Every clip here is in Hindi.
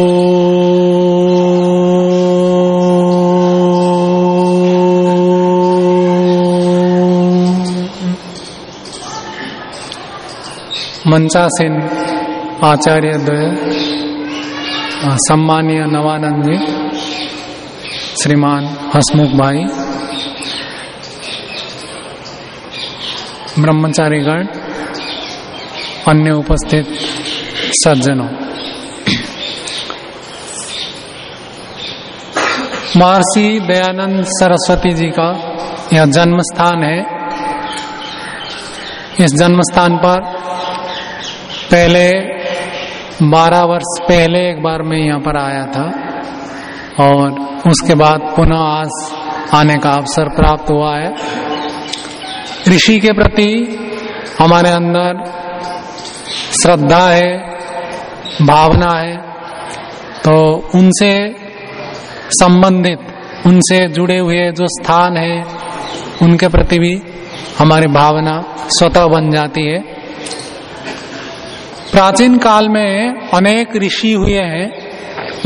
मंचासीन आचार्य द्वय सम्मानीय नवानंद जी श्रीमान हसमुख भाई ब्रह्मचारीगण अन्य उपस्थित सज्जनों। महर्षि दयानंद सरस्वती जी का यह जन्म स्थान है। इस जन्म स्थान पर पहले बारह वर्ष पहले एक बार मैं यहाँ पर आया था और उसके बाद पुनः आज आने का अवसर प्राप्त हुआ है। ऋषि के प्रति हमारे अंदर श्रद्धा है, भावना है तो उनसे संबंधित, उनसे जुड़े हुए जो स्थान है, उनके प्रति भी हमारी भावना स्वतः बन जाती है। प्राचीन काल में अनेक ऋषि हुए हैं,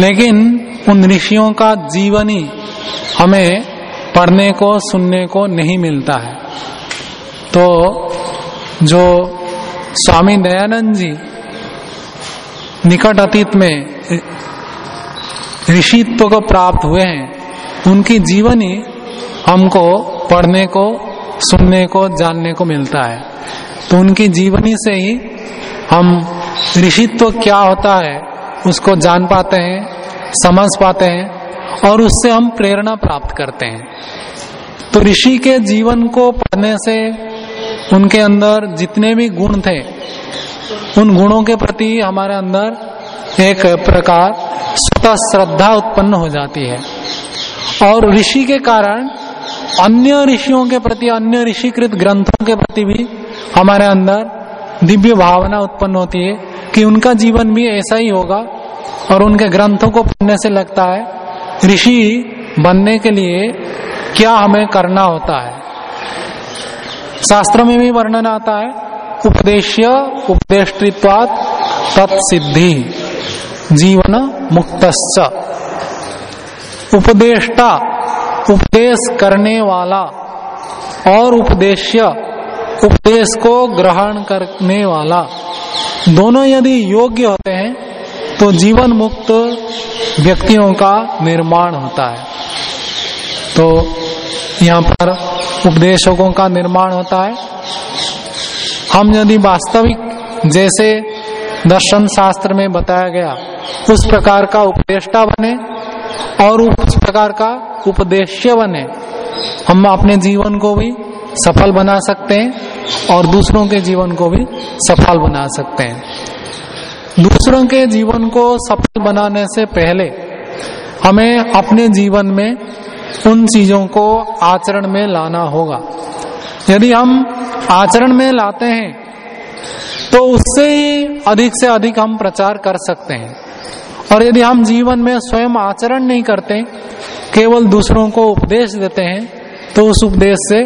लेकिन उन ऋषियों का जीवन हमें पढ़ने को, सुनने को नहीं मिलता है। तो जो स्वामी दयानंद जी निकट अतीत में ऋषित्व को प्राप्त हुए हैं। उनकी जीवनी हमको पढ़ने को, सुनने को, जानने को मिलता है। तो उनकी जीवनी से ही हम ऋषित्व क्या होता है, उसको जान पाते हैं, समझ पाते हैं और उससे हम प्रेरणा प्राप्त करते हैं। तो ऋषि के जीवन को पढ़ने से उनके अंदर जितने भी गुण थे, उन गुणों के प्रति हमारे अंदर एक प्रकार स्वतः श्रद्धा उत्पन्न हो जाती है। और ऋषि के कारण अन्य ऋषियों के प्रति, अन्य ऋषिकृत ग्रंथों के प्रति भी हमारे अंदर दिव्य भावना उत्पन्न होती है कि उनका जीवन भी ऐसा ही होगा और उनके ग्रंथों को पढ़ने से लगता है, ऋषि बनने के लिए क्या हमें करना होता है। शास्त्र में भी वर्णन आता है, उपदेश्य उपदेष्टित्वात तत्सिद्धि। जीवन मुक्त उपदेष्टा, उपदेश करने वाला और उपदेश्य, उपदेश को ग्रहण करने वाला। दोनों यदि योग्य होते हैं तो जीवन मुक्त व्यक्तियों का निर्माण होता है। तो यहाँ पर उपदेशकों का निर्माण होता है। हम यदि वास्तविक, जैसे दर्शन शास्त्र में बताया गया उस प्रकार का उपदेष्टा बने और उस प्रकार का उपदेश्य बने। हम अपने जीवन को भी सफल बना सकते हैं और दूसरों के जीवन को भी सफल बना सकते हैं। दूसरों के जीवन को सफल बनाने से पहले हमें अपने जीवन में उन चीज़ों को आचरण में लाना होगा। यदि हम आचरण में लाते हैं तो उससे ही अधिक से अधिक हम प्रचार कर सकते हैं। और यदि हम जीवन में स्वयं आचरण नहीं करते, केवल दूसरों को उपदेश देते हैं तो उस उपदेश से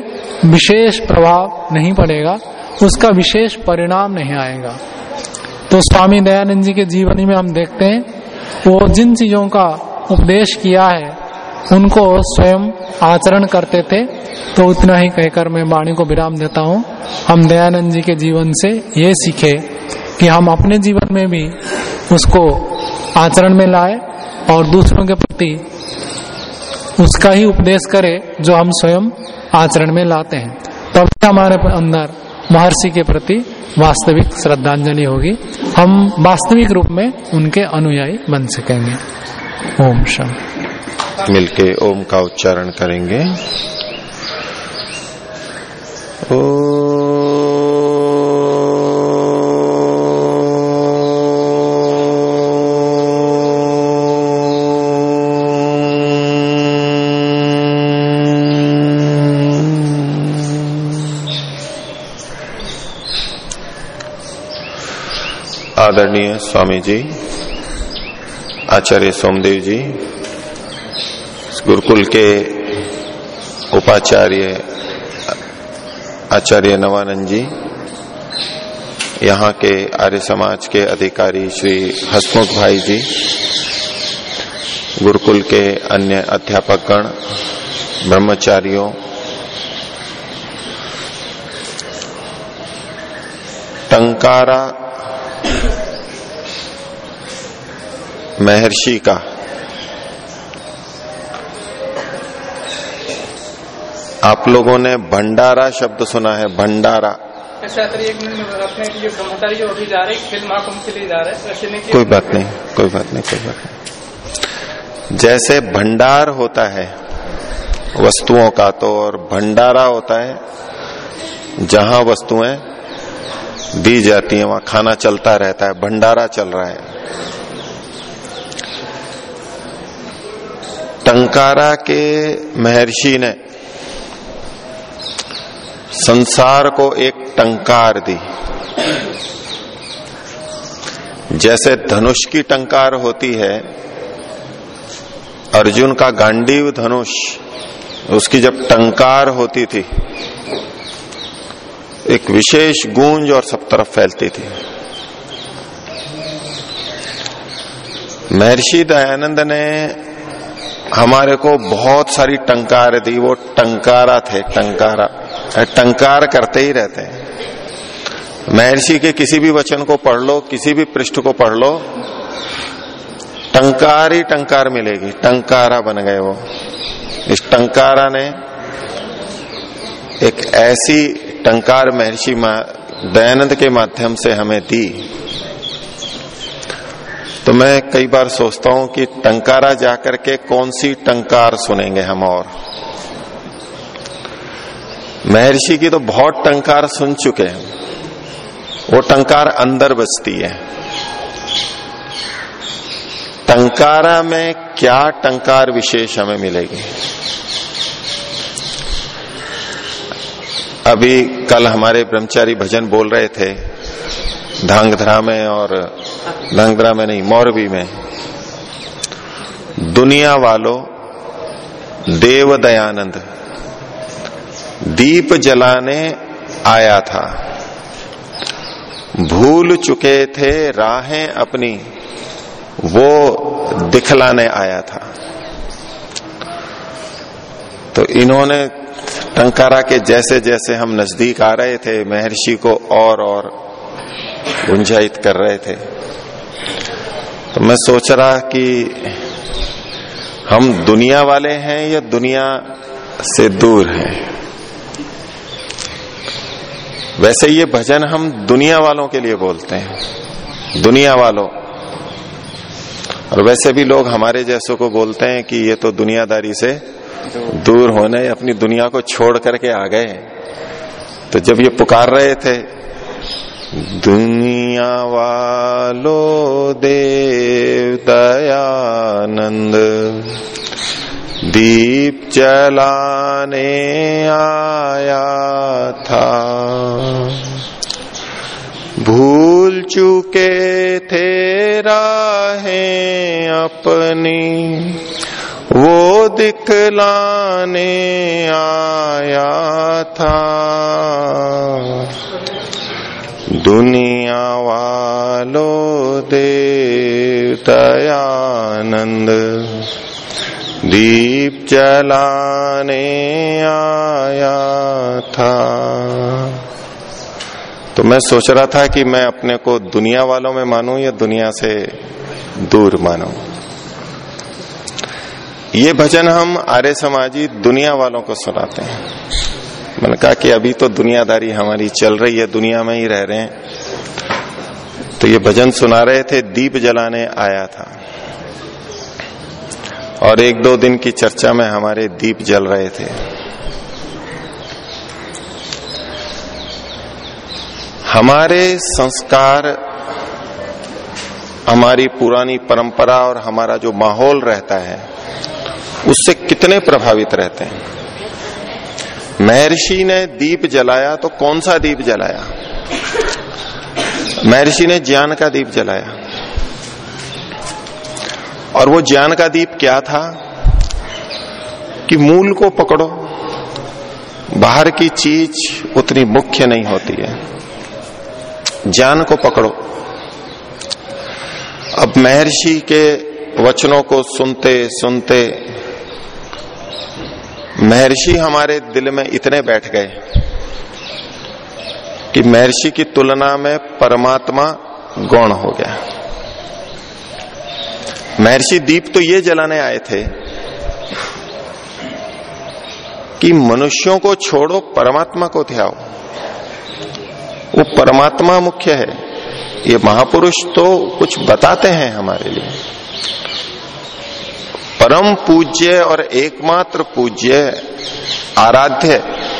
विशेष प्रभाव नहीं पड़ेगा, उसका विशेष परिणाम नहीं आएगा। तो स्वामी दयानंद जी के जीवनी में हम देखते हैं, वो जिन चीज़ों का उपदेश किया है, उनको स्वयं आचरण करते थे तो उतना ही कहकर मैं वाणी को विराम देता हूँ। हम दयानंद जी के जीवन से ये सीखे कि हम अपने जीवन में भी उसको आचरण में लाए और दूसरों के प्रति उसका ही उपदेश करे जो हम स्वयं आचरण में लाते हैं। तब तो हमारे अंदर महर्षि के प्रति वास्तविक श्रद्धांजलि होगी। हम वास्तविक रूप में उनके अनुयायी बन सकेंगे। ओम शम मिलके ओम का उच्चारण करेंगे। ओ आदरणीय स्वामी जी आचार्य सोमदेव जी गुरुकुल के उपाचार्य आचार्य नवानंद जी यहाँ के आर्य समाज के अधिकारी श्री हसमुख भाई जी गुरुकुल के अन्य अध्यापकगण, ब्रह्मचारियों, टंकारा महर्षि का। आप लोगों ने भंडारा शब्द सुना है भंडारा। वैसे नहीं कि कोई बात नहीं कोई बात नहीं कोई बात नहीं। जैसे भंडार होता है वस्तुओं का तो और भंडारा होता है जहाँ वस्तुएँ दी जाती हैं वहाँ खाना चलता रहता है भंडारा चल रहा है। टंकारा के महर्षि ने संसार को एक टंकार दी। जैसे धनुष की टंकार होती है, अर्जुन का गांडीव धनुष, उसकी जब टंकार होती थी, एक विशेष गूंज और सब तरफ़ फैलती थी। महर्षि दयानंद ने हमारे को बहुत सारी टंकार दी, वो टंकारा थे, टंकारा। टंकार करते ही रहते हैं। महर्षि के किसी भी वचन को पढ़ लो, किसी भी पृष्ठ को पढ़ लो, टंकार ही टंकार मिलेगी, टंकारा बन गए वो। इस टंकारा ने एक ऐसी टंकार महर्षि दयानंद के माध्यम से हमें दी। तो मैं कई बार सोचता हूँ कि टंकारा जाकर के कौन सी टंकार सुनेंगे हम और। महर्षि की तो बहुत टंकार सुन चुके हैं। वो टंकार अंदर बजती है। टंकारा में क्या टंकार विशेष हमें मिलेगी? अभी कल हमारे ब्रह्मचारी भजन बोल रहे थे, धांगध्रा में और धांगध्रा में नहीं मोरबी में। दुनिया वालों, देव दयानंद, दीप जलाने आया था। भूल चुके थे राहें अपनी, वो दिखलाने आया था। तो इन्होंने टंकारा के जैसे जैसे हम नज़दीक आ रहे थे, महर्षि को और और गुंजाइत कर रहे थे। तो मैं सोच रहा कि हम दुनिया वाले हैं या दुनिया से दूर हैं? वैसे ये भजन हम दुनिया वालों के लिए बोलते हैं। दुनिया वालों। और वैसे भी लोग हमारे जैसों को बोलते हैं कि ये तो दुनियादारी से दूर होने, अपनी दुनिया को छोड़ करके आ गए। तो जब ये पुकार रहे थे दुनिया वालो देव दयानंद। दीप जलाने आया था। भूल चुके थे राहें अपनी। वो दिखलाने आया था। दुनिया वालो देव दयानंद दीप जलाने आया था। तो मैं सोच रहा था कि मैं अपने को दुनिया वालों में मानूं या दुनिया से दूर मानूं। ये भजन हम आर्य समाजी दुनिया वालों को सुनाते हैं। मैंने कहा कि अभी तो दुनियादारी हमारी चल रही है, दुनिया में ही रह रहे हैं। तो ये भजन सुना रहे थे, दीप जलाने आया था। और एक दो दिन की चर्चा में हमारे दीप जल रहे थे। हमारे संस्कार, हमारी पुरानी परंपरा और हमारा जो माहौल रहता है, उससे कितने प्रभावित रहते हैं? महर्षि ने दीप जलाया तो कौन सा दीप जलाया? महर्षि ने ज्ञान का दीप जलाया। और वो ज्ञान का दीप क्या था? कि मूल को पकड़ो, बाहर की चीज़ उतनी मुख्य नहीं होती है। ज्ञान को पकड़ो। अब महर्षि के वचनों को सुनते सुनते महर्षि हमारे दिल में इतने बैठ गए कि महर्षि की तुलना में परमात्मा गौण हो गया। महर्षि दीप तो ये जलाने आए थे कि मनुष्यों को छोड़ो, परमात्मा को ध्याओ वो परमात्मा मुख्य है। ये महापुरुष तो कुछ बताते हैं हमारे लिए। परम पूज्य और एकमात्र पूज्य आराध्य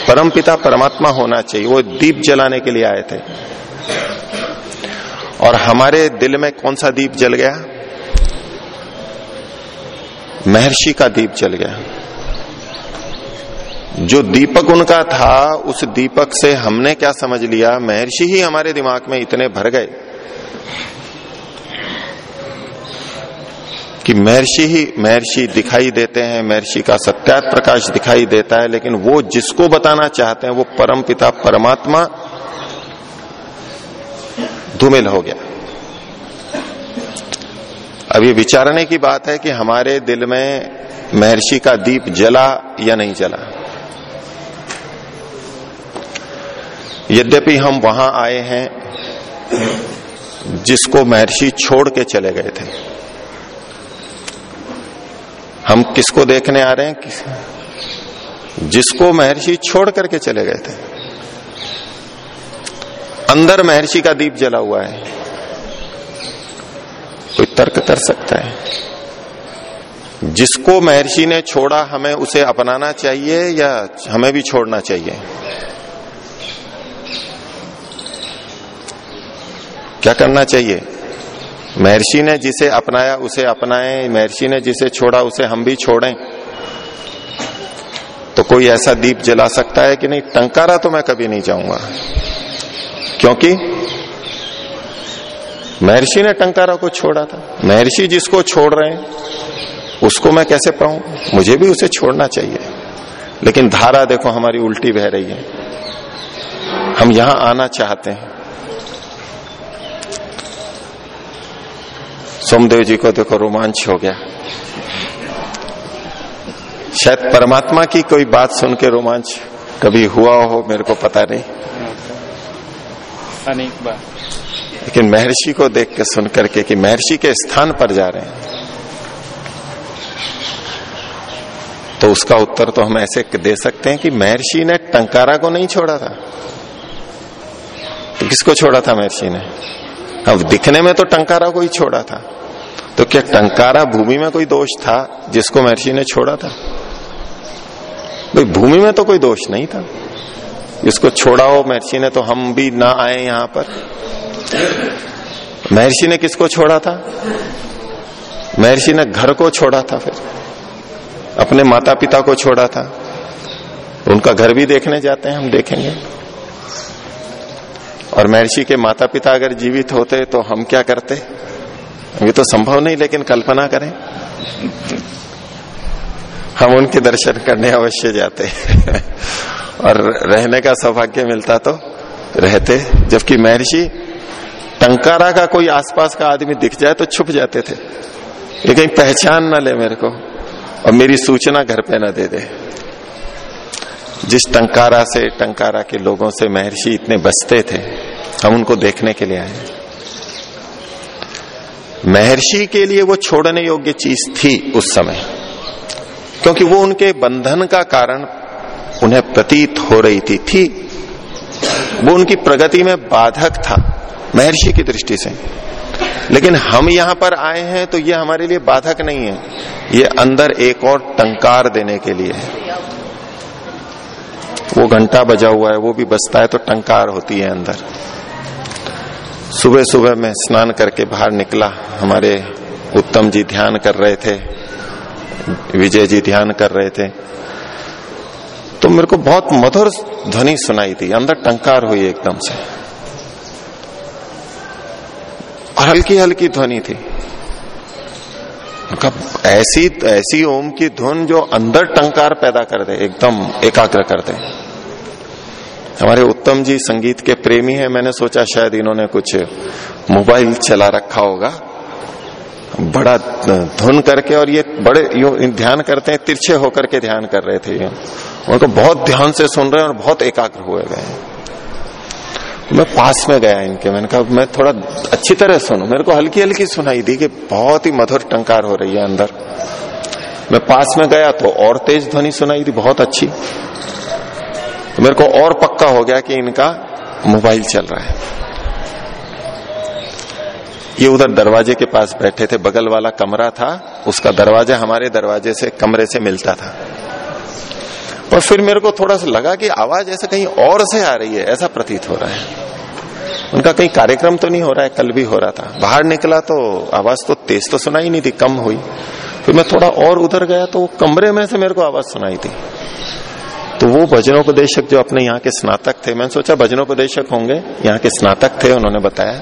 परम पिता परमात्मा होना चाहिए। वो दीप जलाने के लिए आए थे। और हमारे दिल में कौन सा दीप जल गया? महर्षि का दीप जल गया। जो दीपक उनका था, उस दीपक से हमने क्या समझ लिया? महर्षि ही हमारे दिमाग में इतने भर गए। कि महर्षि ही महर्षि दिखाई देते हैं, महर्षि का सत्यात प्रकाश दिखाई देता है, लेकिन वो जिसको बताना चाहते हैं, वो परम पिता परमात्मा धूमिल हो गया। अब ये विचारने की बात है कि हमारे दिल में महर्षि का दीप जला या नहीं जला। यद्यपि हम वहाँ आए हैं, जिसको महर्षि छोड़ के चले गए थे। हम किसको देखने आ रहे हैं? जिसको महर्षि छोड़ करके चले गए थे। अंदर महर्षि का दीप जला हुआ है। कोई तर्क कर सकता है? जिसको महर्षि ने छोड़ा, हमें उसे अपनाना चाहिए या हमें भी छोड़ना चाहिए? क्या करना चाहिए? महर्षि ने जिसे अपनाया, उसे अपनाए। महर्षि ने जिसे छोड़ा, उसे हम भी छोड़ें। तो कोई ऐसा दीप जला सकता है कि नहीं? टंकारा तो मैं कभी नहीं जाऊँगा। क्योंकि महर्षि ने टंकारा को छोड़ा था। महर्षि जिसको छोड़ रहे हैं, उसको मैं कैसे पाऊँ? मुझे भी उसे छोड़ना चाहिए। लेकिन धारा देखो, हमारी उल्टी बह रही है। हम यहाँ आना चाहते हैं। सोमदेव जी को देखो रोमांच हो गया। शायद परमात्मा की कोई बात सुन के रोमांच कभी हुआ हो मेरे को पता नहीं। अनेक बार लेकिन महर्षि को देख के सुन करके कि महर्षि के स्थान पर जा रहे हैं। तो उसका उत्तर तो हम ऐसे दे सकते हैं कि महर्षि ने टंकारा को नहीं छोड़ा था। तो किसको छोड़ा था महर्षि ने? अब दिखने में तो टंकारा को ही छोड़ा था। तो क्या टंकारा भूमि में कोई दोष था, जिसको महर्षि ने छोड़ा था? भाई, भूमि में तो कोई दोष नहीं था। जिसको छोड़ा हो महर्षि ने तो हम भी ना आए यहाँ पर। महर्षि ने किसको छोड़ा था? महर्षि ने घर को छोड़ा था फिर। अपने माता पिता को छोड़ा था। उनका घर भी देखने जाते हैं, हम देखेंगे। और महर्षि के माता पिता अगर जीवित होते तो हम क्या करते? ये तो संभव नहीं, लेकिन कल्पना करें। हम उनके दर्शन करने अवश्य जाते। और रहने का सौभाग्य मिलता तो रहते। जबकि महर्षि, टंकारा का कोई आसपास का आदमी दिख जाए तो छुप जाते थे। ये कहीं पहचान न ले मेरे को, और मेरी सूचना घर पे न दे दे। जिस टंकारा से, टंकारा के लोगों से महर्षि इतने बसते थे, हम उनको देखने के लिए आए। महर्षि के लिए वो छोड़ने योग्य चीज़ थी उस समय, क्योंकि वो उनके बंधन का कारण उन्हें प्रतीत हो रही थी थी। वो उनकी प्रगति में बाधक था, महर्षि की दृष्टि से। लेकिन हम यहाँ पर आए हैं तो ये हमारे लिए बाधक नहीं है, ये अंदर एक और टंकार देने के लिए है। वो घंटा बजा हुआ है, वो भी बजता है तो टंकार होती है अंदर। सुबह सुबह मैं स्नान करके बाहर निकला, हमारे उत्तम जी ध्यान कर रहे थे, विजय जी ध्यान कर रहे थे। तो मेरे को बहुत मधुर ध्वनि सुनाई थी, अंदर टंकार हुई एकदम से। और हल्की हल्की ध्वनि थी। ऐसी ऐसी ओम की धुन जो अंदर टंकार पैदा कर दे, एकदम एकाग्र कर दे। हमारे उत्तम जी संगीत के प्रेमी हैं, मैंने सोचा शायद इन्होंने कुछ मोबाइल चला रखा होगा। बड़ा धुन करके और ये बड़े यूँ ध्यान करते हैं, तिरछे होकर के ध्यान कर रहे थे ये। उनको बहुत ध्यान से सुन रहे हैं और बहुत एकाग्र हुए गए मैं पास में गया इनके। मैंने कहा, मैं थोड़ा अच्छी तरह सुनू। मेरे को हल्की हल्की सुनाई दी कि बहुत ही मधुर टंकार हो रही है अंदर। मैं पास में गया तो और तेज ध्वनि सुनाई थी बहुत अच्छी। तो मेरे को और पक्का हो गया कि इनका मोबाइल चल रहा है। ये उधर दरवाजे के पास बैठे थे। बगल वाला कमरा था, उसका दरवाज़ा हमारे दरवाजे से, कमरे से मिलता था। और फिर मेरे को थोड़ा सा लगा कि आवाज़ ऐसे कहीं और से आ रही है, ऐसा प्रतीत हो रहा है। उनका कहीं कार्यक्रम तो नहीं हो रहा है, कल भी हो रहा था। बाहर निकला तो आवाज़ तो तेज तो सुनाई नहीं थी, कम हुई। फिर मैं थोड़ा और उधर गया तो कमरे में से मेरे को आवाज़ सुनाई थी। तो वो भजनोपदेशक जो अपने यहाँ के स्नातक थे, मैंने सोचा भजनोपदेशक होंगे, यहाँ के स्नातक थे, उन्होंने बताया।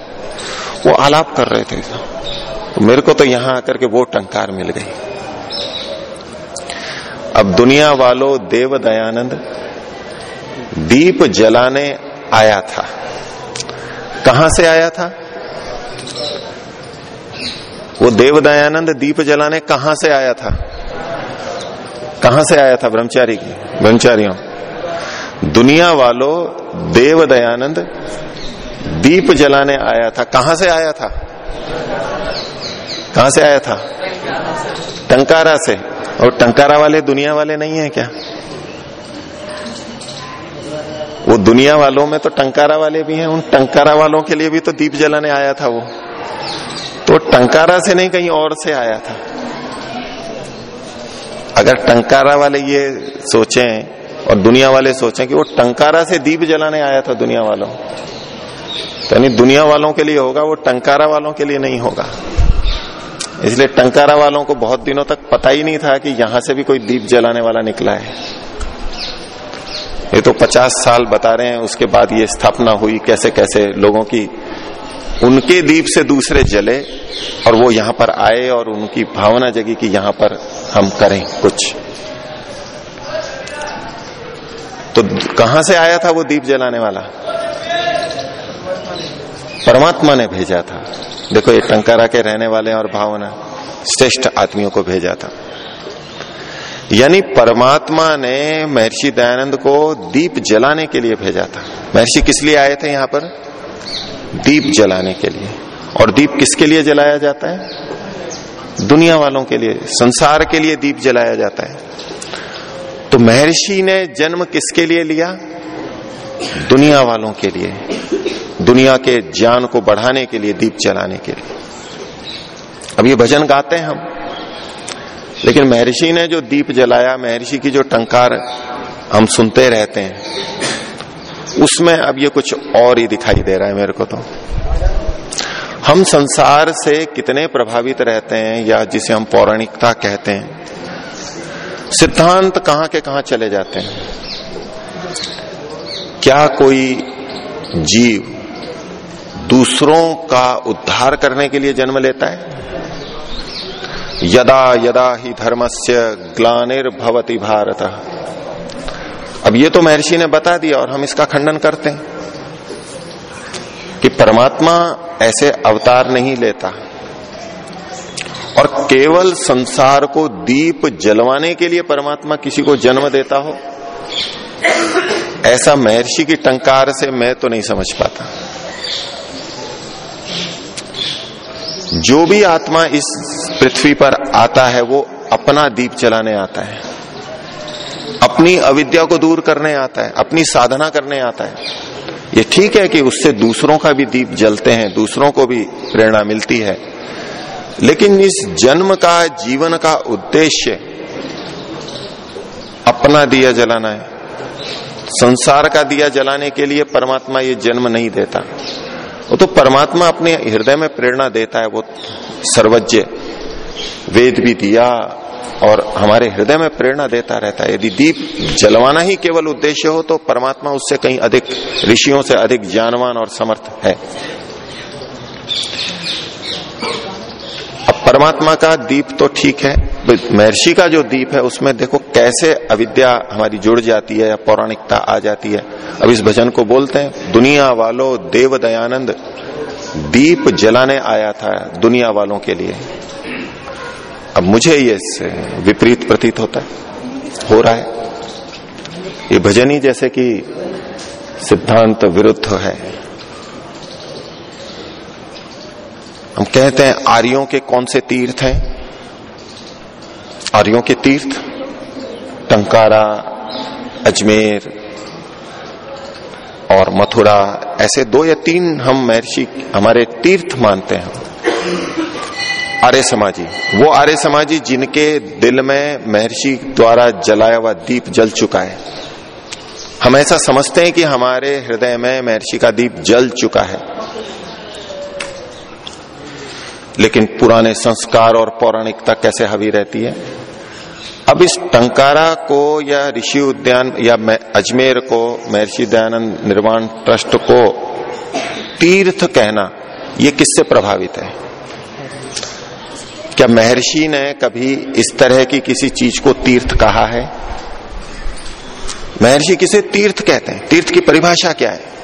वो आलाप कर रहे थे। तो मेरे को तो यहाँ आकर के वो टंकार मिल गई। अब दुनिया वालों देव दयानंद, दीप जलाने आया था। कहाँ से आया था? वो देव दयानंद दीप जलाने कहाँ से आया था? कहाँ से आया था ब्रह्मचारी की? ब्रह्मचारियों, दुनिया वालों देव दयानंद दीप जलाने आया था। कहाँ से आया था? कहाँ से आया था? टंकारा से। और टंकारा वाले दुनिया वाले नहीं है क्या? वो दुनिया वालों में तो टंकारा वाले भी हैं, उन टंकारा वालों के लिए भी तो दीप जलाने आया था वो। तो टंकारा से नहीं, कहीं और से आया था। अगर टंकारा वाले ये सोचें और दुनिया वाले सोचें कि वो टंकारा से दीप जलाने आया था दुनिया वालों तो यानी दुनिया वालों के लिए होगा, वो टंकारा वालों के लिए नहीं होगा। इसलिए टंकारा वालों को बहुत दिनों तक पता ही नहीं था कि यहाँ से भी कोई दीप जलाने वाला निकला है। ये तो पचास साल बता रहे हैं, उसके बाद ये स्थापना हुई, कैसे कैसे लोगों की, उनके दीप से दूसरे जले और वो यहाँ पर आए और उनकी भावना जगी कि यहाँ पर हम करें कुछ। तो कहाँ से आया था वो दीप जलाने वाला? परमात्मा ने भेजा था। देखो, ये टंकारा के रहने वाले और भावना, श्रेष्ठ आदमियों को भेजा था। यानी परमात्मा ने महर्षि दयानंद को दीप जलाने के लिए भेजा था। महर्षि किस लिए आए थे यहाँ पर? दीप जलाने के लिए। और दीप किसके लिए जलाया जाता है? दुनिया वालों के लिए, संसार के लिए दीप जलाया जाता है। तो महर्षि ने जन्म किसके लिए लिया? दुनिया वालों के लिए। दुनिया के ज्ञान को बढ़ाने के लिए, दीप जलाने के लिए। अब ये भजन गाते हैं हम। लेकिन महर्षि ने जो दीप जलाया, महर्षि की जो टंकार हम सुनते रहते हैं, उसमें अब ये कुछ और ही दिखाई दे रहा है मेरे को तो। हम संसार से कितने प्रभावित रहते हैं, या जिसे हम पौराणिकता कहते हैं। सिद्धांत कहाँ के कहाँ चले जाते हैं? क्या कोई जीव दूसरों का उद्धार करने के लिए जन्म लेता है। यदा यदा ही धर्मस्य ग्लानिर्भवती भारत। अब ये तो महर्षि ने बता दिया और हम इसका खंडन करते हैं कि परमात्मा ऐसे अवतार नहीं लेता और केवल संसार को दीप जलवाने के लिए परमात्मा किसी को जन्म देता हो, ऐसा महर्षि की टंकार से मैं तो नहीं समझ पाता। जो भी आत्मा इस पृथ्वी पर आता है, वो अपना दीप जलाने आता है। अपनी अविद्या को दूर करने आता है, अपनी साधना करने आता है। ये ठीक है कि उससे दूसरों का भी दीप जलते हैं, दूसरों को भी प्रेरणा मिलती है। लेकिन इस जन्म का, जीवन का उद्देश्य अपना दिया जलाना है। संसार का दिया जलाने के लिए परमात्मा ये जन्म नहीं देता। वो तो परमात्मा अपने हृदय में प्रेरणा देता है, वो सर्वज्ञ वेद भी दिया और हमारे हृदय में प्रेरणा देता रहता है। यदि दीप जलवाना ही केवल उद्देश्य हो तो परमात्मा उससे कहीं अधिक, ऋषियों से अधिक ज्ञानवान और समर्थ है। परमात्मा का दीप तो ठीक है महर्षि का जो दीप है उसमें देखो कैसे अविद्या हमारी जुड़ जाती है या पौराणिकता आ जाती है। अब इस भजन को बोलते हैं, दुनिया वालों देव दयानंद, दीप जलाने आया था दुनिया वालों के लिए। अब मुझे ये विपरीत प्रतीत होता है, हो रहा है। ये भजन ही जैसे कि सिद्धांत विरुद्ध है। हम कहते हैं, आर्यों के कौन से तीर्थ हैं? आर्यों के तीर्थ? टंकारा, अजमेर और मथुरा, ऐसे दो या तीन हम महर्षि, हमारे तीर्थ मानते हैं। आर्य समाजी, वो आर्य समाजी जिनके दिल में महर्षि द्वारा जलाया हुआ दीप जल चुका है। हम ऐसा समझते हैं कि हमारे हृदय में महर्षि का दीप जल चुका है। लेकिन पुराने संस्कार और पौराणिकता कैसे हावी रहती है? अब इस टंकारा को या ऋषि उद्यान या अजमेर को, महर्षि दयानंद निर्माण ट्रस्ट को तीर्थ कहना, ये किससे प्रभावित है? क्या महर्षि ने कभी इस तरह की किसी चीज़ को तीर्थ कहा है? महर्षि किसे तीर्थ कहते हैं? तीर्थ की परिभाषा क्या है?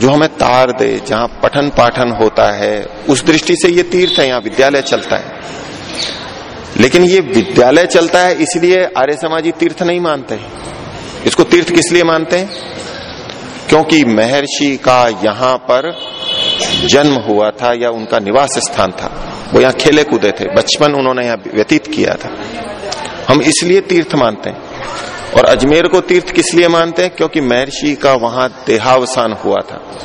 जो हमें तार दे, जहाँ पठन पाठन होता है, उस दृष्टि से ये तीर्थ है, यहाँ विद्यालय चलता है। लेकिन ये विद्यालय चलता है, इसलिए आर्य समाजी तीर्थ नहीं मानते। इसको तीर्थ किस लिए मानते हैं? क्योंकि महर्षि का यहाँ पर जन्म हुआ था, या उनका निवास स्थान था। वो यहाँ खेले कूदे थे। बचपन उन्होंने यहाँ व्यतीत किया था। हम इसलिए तीर्थ मानते हैं। और अजमेर को तीर्थ किस लिए मानते हैं? क्योंकि महर्षि का वहाँ देहावसान हुआ था।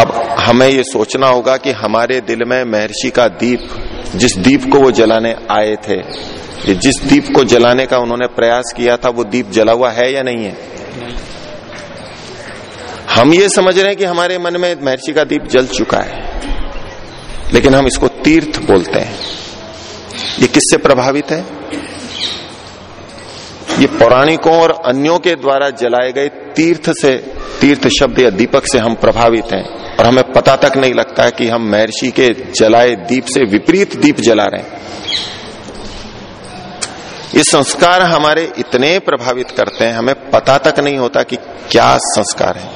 अब हमें ये सोचना होगा कि हमारे दिल में महर्षि का दीप, जिस दीप को वो जलाने आए थे जिस दीप को जलाने का उन्होंने प्रयास किया था, वो दीप जला हुआ है या नहीं है? हम ये समझ रहे हैं कि हमारे मन में महर्षि का दीप जल चुका है। लेकिन हम इसको तीर्थ बोलते हैं। ये किससे प्रभावित है? ये पौराणिकों और अन्यों के द्वारा जलाए गए तीर्थ से, तीर्थ शब्द या दीपक से हम प्रभावित हैं। और हमें पता तक नहीं लगता है कि हम महर्षि के जलाए दीप से विपरीत दीप जला रहे हैं। ये संस्कार हमारे इतने प्रभावित करते हैं, हमें पता तक नहीं होता कि क्या संस्कार है।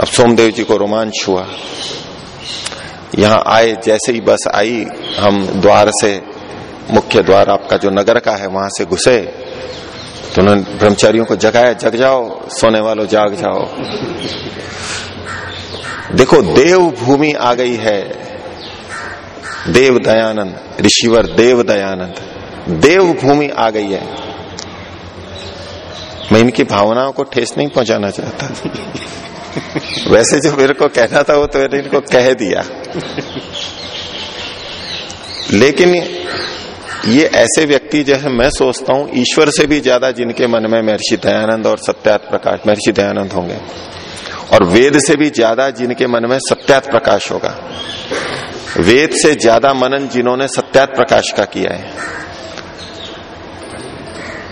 अब सोमदेव जी को रोमांच हुआ। यहाँ आए, जैसे ही बस आई, हम द्वार से मुख्य द्वार आपका जो नगर का है, वहाँ से घुसे। तो उन्होंने ब्रह्मचारियों को जगाया, जग जाओ, सोने वालों जाग जाओ। देखो देव भूमि आ गई है। देव दयानंद ऋषिवर देव दयानंद देव भूमि आ गई है। मैं इनकी भावनाओं को ठेस नहीं पहुंचाना चाहता। वैसे जो मेरे को कहना था, वो तो मैंने इनको कह दिया। लेकिन ये ऐसे व्यक्ति जैसे मैं सोचता हूँ, ईश्वर से भी ज़्यादा जिनके मन में महर्षि दयानंद और सत्यात प्रकाश, महर्षि दयानंद होंगे। और वेद से भी ज़्यादा जिनके मन में सत्यात प्रकाश होगा। वेद से ज़्यादा मनन जिन्होंने सत्यात प्रकाश का किया है।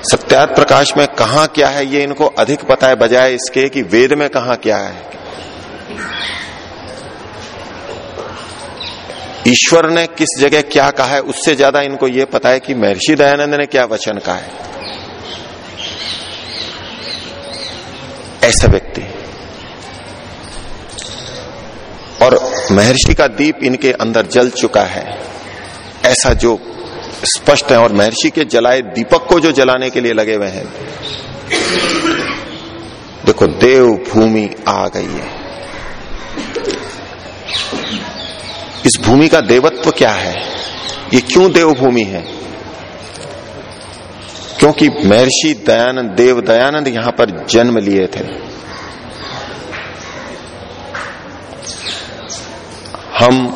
सत्यात प्रकाश में कहा क्या है, ये इनको अधिक पता है, बजाय इसके कि वेद में कहा क्या है। ईश्वर ने किस जगह क्या कहा है, उससे ज़्यादा इनको यह पता है कि महर्षि दयानंद ने क्या वचन कहा है। ऐसा व्यक्ति। और महर्षि का दीप इनके अंदर जल चुका है। ऐसा जो स्पष्ट है, और महर्षि के जलाए दीपक को जो जलाने के लिए लगे हुए हैं। देखो देव भूमि आ गई है। इस भूमि का देवत्व क्या है? ये क्यों देवभूमि है? क्योंकि महर्षि दयानंद, देव दयानंद यहाँ पर जन्म लिए थे। हम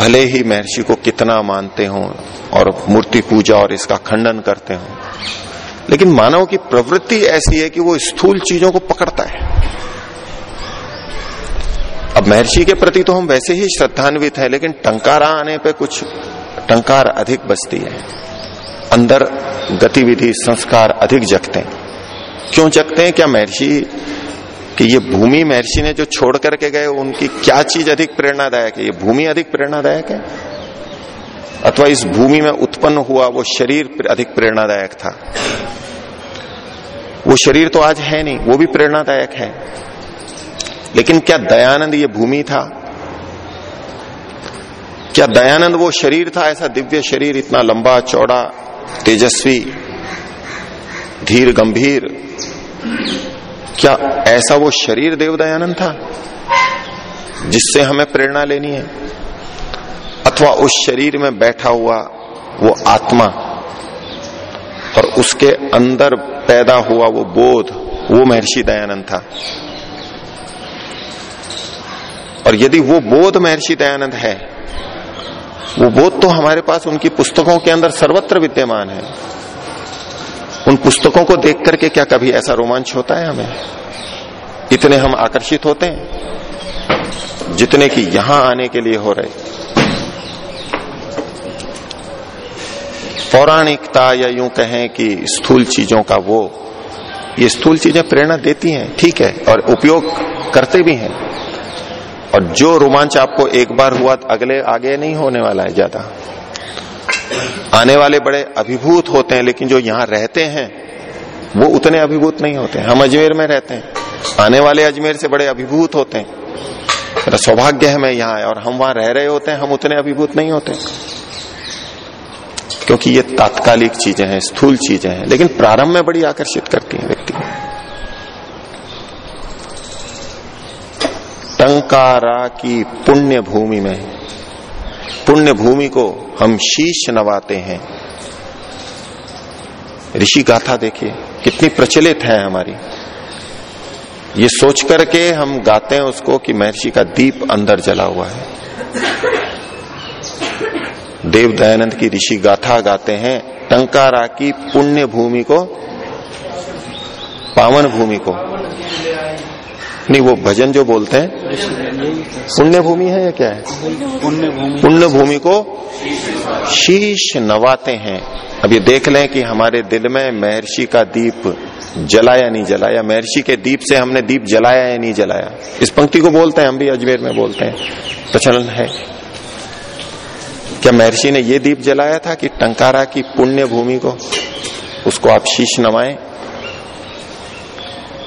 भले ही महर्षि को कितना मानते हो और मूर्ति पूजा और इसका खंडन करते हो, लेकिन मानव की प्रवृत्ति ऐसी है कि वो स्थूल चीज़ों को पकड़ता है। अब महर्षि के प्रति तो हम वैसे ही श्रद्धान्वित है, लेकिन टंकारा आने पे कुछ टंकार अधिक बचती है। अंदर गतिविधि, संस्कार अधिक जगते हैं। क्यों जगते हैं? क्या महर्षि कि ये भूमि महर्षि ने जो छोड़ करके गए, उनकी क्या चीज़ अधिक प्रेरणादायक है? ये भूमि अधिक प्रेरणादायक है? अथवा इस भूमि में उत्पन्न हुआ वो शरीर अधिक प्रेरणादायक था? वो शरीर तो आज है नहीं, वो भी प्रेरणादायक है। लेकिन क्या दयानंद ये भूमि था? क्या दयानंद वो शरीर था? ऐसा दिव्य शरीर, इतना लंबा, चौड़ा, तेजस्वी, धीर, गंभीर। क्या ऐसा वो शरीर देव दयानंद था? जिससे हमें प्रेरणा लेनी है? अथवा उस शरीर में बैठा हुआ वो आत्मा और उसके अंदर पैदा हुआ वो बोध, वो महर्षि दयानंद था। और यदि वो बोध महर्षि दयानंद है, वो बोध तो हमारे पास उनकी पुस्तकों के अंदर सर्वत्र विद्यमान है। उन पुस्तकों को देख करके क्या कभी ऐसा रोमांच होता है हमें? इतने हम आकर्षित होते हैं, जितने की यहाँ आने के लिए हो रहे। पौराणिकता या यूँ कहें कि स्थूल चीज़ों का वो, ये स्थूल चीज़ें प्रेरणा देती हैं, ठीक है, और उपयोग करते भी हैं। और जो रोमांच आपको एक बार हुआ, अगले, आगे नहीं होने वाला है ज़्यादा। आने वाले बड़े अभिभूत होते हैं, लेकिन जो यहाँ रहते हैं, वो उतने अभिभूत नहीं होते हम अजमेर में रहते हैं। आने वाले अजमेर से बड़े अभिभूत होते हैं। मेरा सौभाग्य है मैं यहाँ और हम वहाँ रह रहे होते हैं, हम उतने अभिभूत नहीं होते। क्योंकि ये तात्कालिक चीज़ें हैं, स्थूल चीज़ें हैं, लेकिन प्रारंभ में बड़ी आकर्षित करती है व्यक्ति। टंकारा की पुण्य भूमि में पुण्य भूमि को हम शीश नवाते हैं। ऋषि गाथा देखिए, कितनी प्रचलित है हमारी। ये सोच करके हम गाते हैं उसको कि महर्षि का दीप अंदर जला हुआ है। देव दयानंद की ऋषि गाथा गाते हैं टंकारा की पुण्य भूमि को, पावन भूमि को। नहीं वो भजन जो बोलते हैं पुण्य भूमि है या क्या है? पुण्य भूमि को शीश नवाते हैं। अब ये देख लें कि हमारे दिल में महर्षि का दीप जलाया नहीं जलाया महर्षि के दीप से हमने दीप जलाया या नहीं जलाया? इस पंक्ति को बोलते हैं हम भी अजमेर में बोलते हैं। प्रचलन है। क्या महर्षि ने ये दीप जलाया था कि टंकारा की पुण्य भूमि को उसको आप शीश नवाए?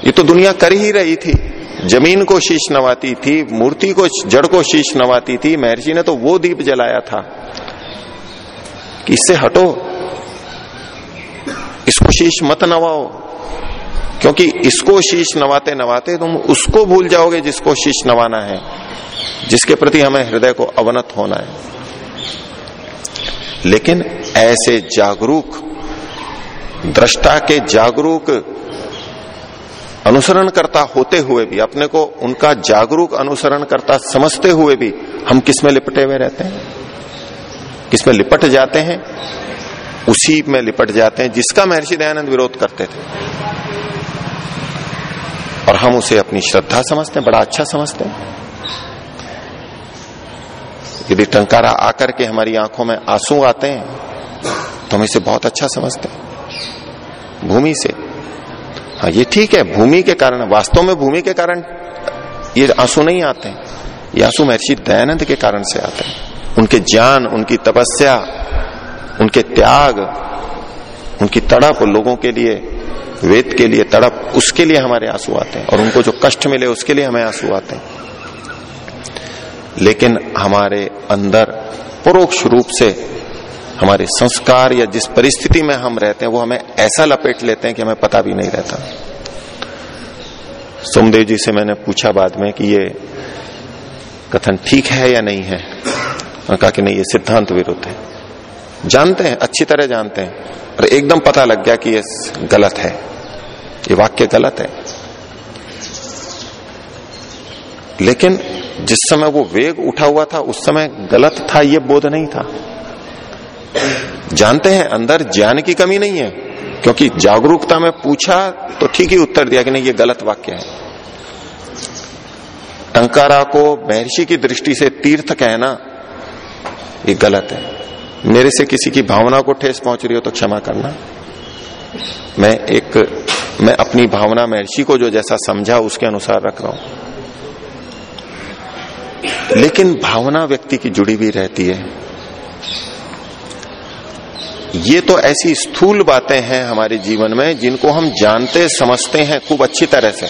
ये तो दुनिया कर ही रही थी। ज़मीन को शीश नवाती थी, मूर्ति को जड़ को शीश नवाती थी, महर्षि ने तो वो दीप जलाया था कि इससे हटो, इसको शीश मत नवाओ, क्योंकि इसको शीश नवाते नवाते तुम उसको भूल जाओगे जिसको शीश नवाना है, जिसके प्रति हमें हृदय को अवनत होना है। लेकिन ऐसे जागरूक, दृष्टा के जागरूक अनुसरण करता होते हुए भी, अपने को उनका जागरूक अनुसरण करता समझते हुए भी हम किसमें लिपटे हुए रहते हैं? किसमें लिपट जाते हैं? उसी में लिपट जाते हैं जिसका महर्षि दयानंद विरोध करते थे। और हम उसे अपनी श्रद्धा समझते हैं, बड़ा अच्छा समझते हैं। यदि टंकारा आकर के हमारी आँखों में आँसू आते हैं तो हम इसे बहुत अच्छा समझते हैं। भूमि से हाँ ये ठीक है, भूमि के कारण, वास्तव में भूमि के कारण ये आँसू नहीं आते हैं। ये आँसू महर्षि दयानंद के कारण से आते हैं। उनके ज्ञान, उनकी तपस्या, उनके त्याग, उनकी तड़प लोगों के लिए, वेद के लिए तड़प, उसके लिए हमारे आँसू आते हैं। और उनको जो कष्ट मिले, उसके लिए हमें आँसू आते हैं। लेकिन हमारे अंदर परोक्ष रूप से हमारे संस्कार या जिस परिस्थिति में हम रहते हैं, वो हमें ऐसा लपेट लेते हैं कि हमें पता भी नहीं रहता। सोमदेव जी से मैंने पूछा बाद में कि ये कथन ठीक है या नहीं है? कहा कि नहीं, ये सिद्धांत विरुद्ध है। जानते हैं, अच्छी तरह जानते हैं और एकदम पता लग गया कि ये गलत है। ये वाक्य गलत है। लेकिन जिस समय वो वेग उठा हुआ था, उस समय गलत था, ये बोध नहीं था। जानते हैं, अंदर ज्ञान की कमी नहीं है। क्योंकि जागरूकता में पूछा तो ठीक ही उत्तर दिया कि नहीं, ये गलत वाक्य है। टंकारा को महर्षि की दृष्टि से तीर्थ कहना, ये गलत है। मेरे से किसी की भावना को ठेस पहुँच रही हो तो क्षमा करना। मैं एक, मैं अपनी भावना महर्षि को जो जैसा समझा, उसके अनुसार रख रहा हूँ। लेकिन भावना व्यक्ति की जुड़ी भी रहती है। ये तो ऐसी स्थूल बातें हैं हमारे जीवन में जिनको हम जानते, समझते हैं खूब अच्छी तरह से।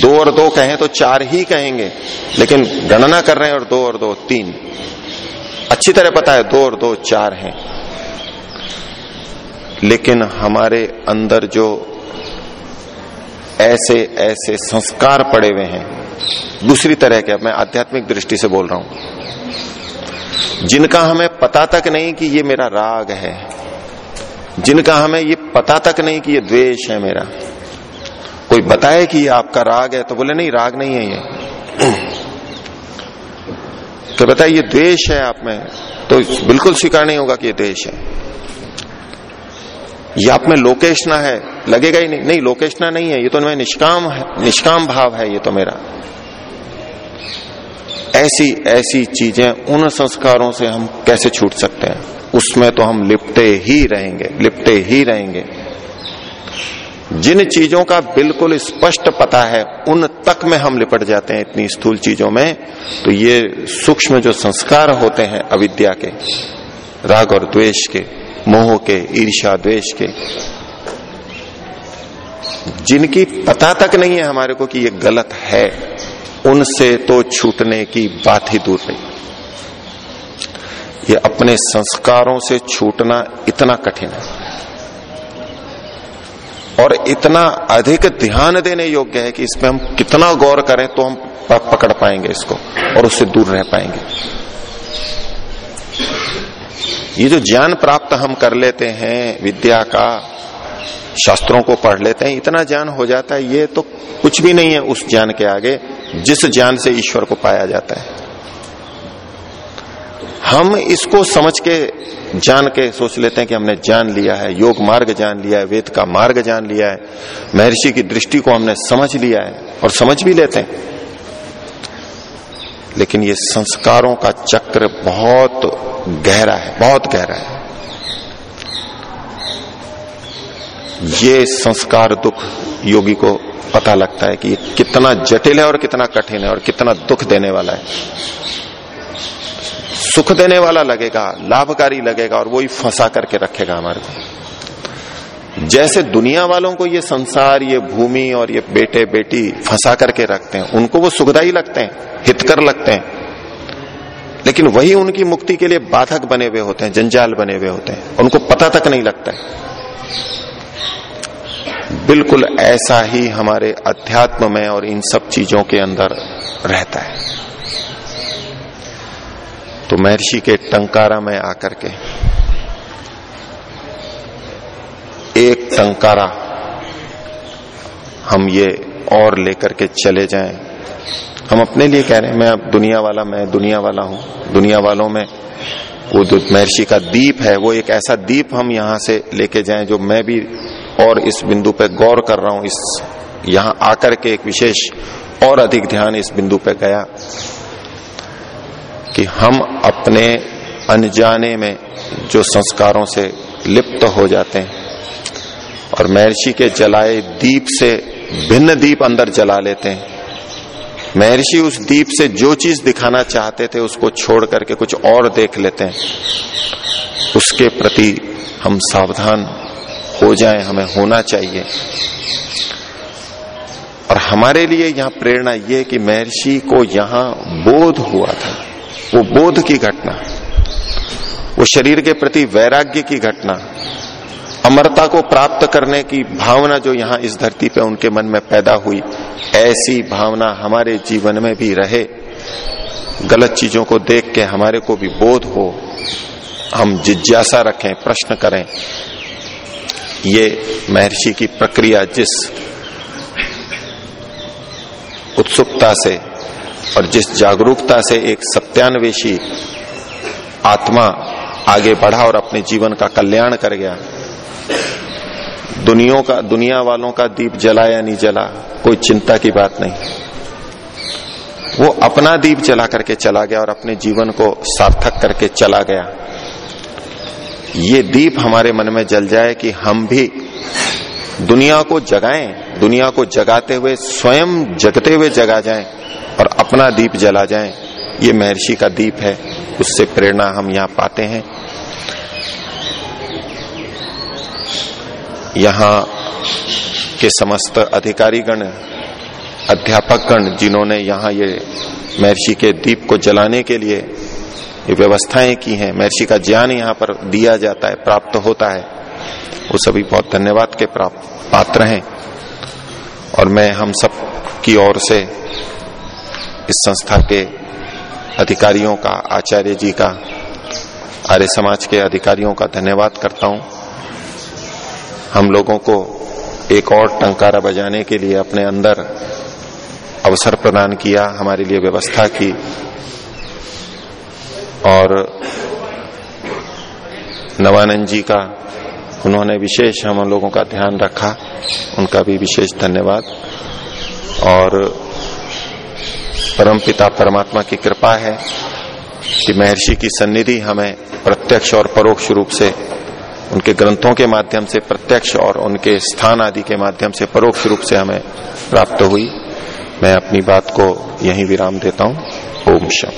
दो और दो कहें तो चार ही कहेंगे, लेकिन गणना कर रहे हैं और दो और दो, तीन। अच्छी तरह पता है दो और दो, चार हैं। लेकिन हमारे अंदर जो ऐसे ऐसे संस्कार पड़े हुए हैं, दूसरी तरह के मैं आध्यात्मिक दृष्टि से बोल रहा हूँ। जिनका हमें पता तक नहीं कि ये मेरा राग है, जिनका हमें ये पता तक नहीं कि ये द्वेष है मेरा। कोई बताए कि ये आपका राग है तो बोले, नहीं, राग नहीं है ये। तो बताए ये द्वेष है आप में? तो बिल्कुल स्वीकार नहीं होगा कि ये द्वेष है। ये आप में लोकेशना है, लगेगा ही नहीं। नहीं, लोकेशना नहीं है, ये तो मैं निष्काम निष्काम भाव है ये तो मेरा। ऐसी ऐसी चीज़ें उन संस्कारों से हम कैसे छूट सकते हैं? उसमें तो हम लिपटे ही रहेंगे, लिपटे ही रहेंगे। जिन चीज़ों का बिल्कुल स्पष्ट पता है, उन तक में हम लिपट जाते हैं इतनी स्थूल चीज़ों में। तो ये सूक्ष्म जो संस्कार होते हैं अविद्या के, राग और द्वेष के, मोह के ईर्षा द्वेष के, जिनकी पता तक नहीं है हमारे को कि ये गलत है। उनसे तो छूटने की बात ही दूर नहीं। ये अपने संस्कारों से छूटना इतना कठिन है। और इतना अधिक ध्यान देने योग्य है कि इसमें हम कितना गौर करें तो हम पकड़ पाएँगे इसको और उससे दूर रह पाएँगे। ये जो ज्ञान प्राप्त हम कर लेते हैं, विद्या का, शास्त्रों को पढ़ लेते हैं, इतना ज्ञान हो जाता है, ये तो कुछ भी नहीं है उस ज्ञान के आगे। जिस ज्ञान से ईश्वर को पाया जाता है। हम इसको समझ के, जान के सोच लेते हैं कि हमने जान लिया है, योग मार्ग जान लिया है, वेद का मार्ग जान लिया है, महर्षि की दृष्टि को हमने समझ लिया है और समझ भी लेते हैं। लेकिन ये संस्कारों का चक्र बहुत गहरा है, बहुत गहरा है। ये संस्कार दुख योगी को पता लगता है कि ये कितना जटिल है और कितना कठिन है और कितना दुख देने वाला है। सुख देने वाला लगेगा, लाभकारी लगेगा और वही फंसा करके रखेगा हमारे को। जैसे दुनिया वालों को ये संसार, ये भूमि और ये बेटे बेटी फंसा करके रखते हैं, उनको वो सुखदाई लगते हैं, हितकर लगते हैं। लेकिन वही उनकी मुक्ति के लिए बाधक बने हुए होते हैं, जंजाल बने हुए होते हैं। उनको पता तक नहीं लगता है। बिल्कुल ऐसा ही हमारे अध्यात्म में और इन सब चीज़ों के अंदर रहता है। तो महर्षि के टंकारा में आकर के, एक टंकारा हम ये और लेकर के चले जाएँ। हम अपने लिए कह रहे हैं, मैं अब दुनिया वाला, मैं दुनिया वाला हूँ। दुनिया वालों में वो जो महर्षि का दीप है, वो एक ऐसा दीप हम यहाँ से लेके जाएँ जो मैं भी और इस बिंदु पे गौर कर रहा हूँ, इस यहाँ आकर के एक विशेष और अधिक ध्यान इस बिंदु पे गया कि हम अपने अनजाने में जो संस्कारों से लिप्त हो जाते हैं और महर्षि के जलाए दीप से भिन्न दीप अंदर जला लेते हैं। महर्षि उस दीप से जो चीज़ दिखाना चाहते थे, उसको छोड़ करके कुछ और देख लेते हैं। उसके प्रति हम सावधान हो जाए, हमें होना चाहिए। और हमारे लिए यहाँ प्रेरणा यह कि महर्षि को यहाँ बोध हुआ था। वो बोध की घटना, वो शरीर के प्रति वैराग्य की घटना, अमरता को प्राप्त करने की भावना जो यहाँ इस धरती पे उनके मन में पैदा हुई, ऐसी भावना हमारे जीवन में भी रहे। गलत चीज़ों को देख के हमारे को भी बोध हो। हम जिज्ञासा रखें, प्रश्न करें ये महर्षि की प्रक्रिया जिस उत्सुकता से और जिस जागरूकता से एक सत्यान्वेशी आत्मा आगे बढ़ा और अपने जीवन का कल्याण कर गया, दुनिया का, दुनिया वालों का दीप जला या नहीं जला, कोई चिंता की बात नहीं। वो अपना दीप जला करके चला गया और अपने जीवन को सार्थक करके चला गया। ये दीप हमारे मन में जल जाए कि हम भी दुनिया को जगाएँ, दुनिया को जगाते हुए, स्वयं जगते हुए जगा जाएँ और अपना दीप जला जाए। ये महर्षि का दीप है, उससे प्रेरणा हम यहाँ पाते हैं। यहाँ के समस्त अधिकारीगण, अध्यापकगण जिन्होंने यहाँ ये महर्षि के दीप को जलाने के लिए ये व्यवस्थाएँ की हैं। महर्षि का ज्ञान यहाँ पर दिया जाता है, प्राप्त होता है। वो सभी बहुत धन्यवाद के प्राप्त पात्र हैं। और मैं हम सब की ओर से इस संस्था के अधिकारियों का, आचार्य जी का, आर्य समाज के अधिकारियों का धन्यवाद करता हूँ। हम लोगों को एक और टंकारा बजाने के लिए अपने अंदर अवसर प्रदान किया, हमारे लिए व्यवस्था की। और नवानंद जी का उन्होंने विशेष हम लोगों का ध्यान रखा। उनका भी विशेष धन्यवाद। और परमपिता परमात्मा की कृपा है कि महर्षि की सन्निधि हमें प्रत्यक्ष और परोक्ष रूप से उनके ग्रंथों के माध्यम से प्रत्यक्ष और उनके स्थान आदि के माध्यम से परोक्ष रूप से हमें प्राप्त हुई। मैं अपनी बात को यहीं विराम देता हूँ। ओम शम